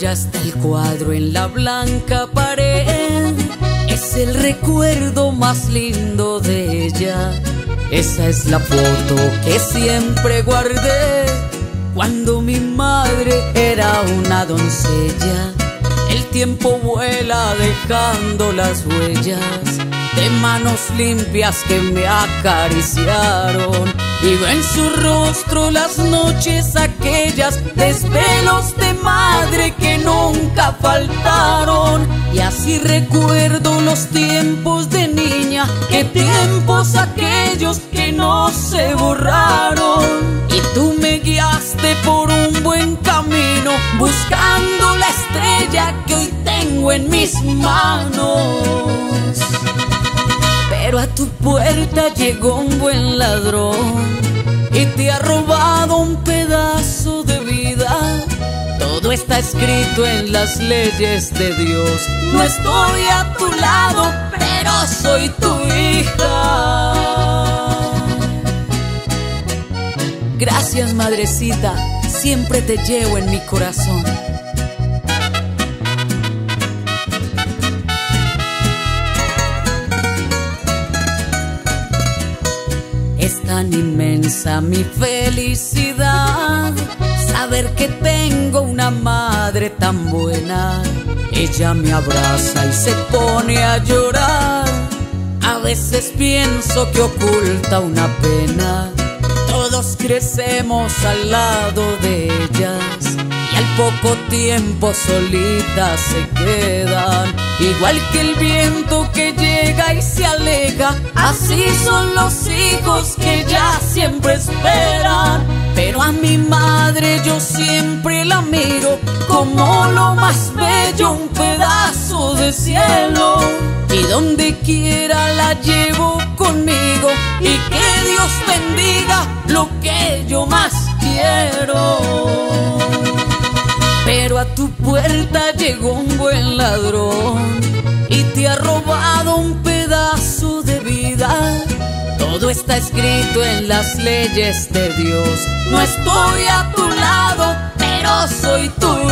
Está el cuadro en la blanca pared. Es el recuerdo más lindo de ella. Esa es la foto que siempre guardé cuando mi madre era una doncella. El tiempo vuela dejando las huellas de manos limpias que me acariciaron. Y en su rostro las noches aquellas desvelos de madre que nunca faltaron. Y así recuerdo los tiempos de niña, que tiempos aquellos que no se borraron. Y tú me guiaste por un buen camino, buscando la estrella que hoy tengo en mis manos. Pero a tu puerta llegó un buen ladrón y te ha robado un pedazo de vida. Todo está escrito en las leyes de Dios. No estoy a tu lado, pero soy tu hija. Gracias, madrecita, siempre te llevo en mi corazón. Es tan inmensa mi felicidad saber que tengo una madre tan buena. Ella me abraza y se pone a llorar. A veces pienso que oculta una pena. Todos crecemos al lado de ellas y al poco tiempo solitas se quedan. Igual que el viento que llega así son los hijos que ya siempre esperan. Pero a mi madre yo siempre la miro como lo más bello, un pedazo de cielo. Y donde quiera la llevo conmigo y que Dios bendiga lo que yo más quiero. Pero a tu puerta llegó un buen ladrón está escrito en las leyes de Dios. No estoy a tu lado, pero soy tu hija.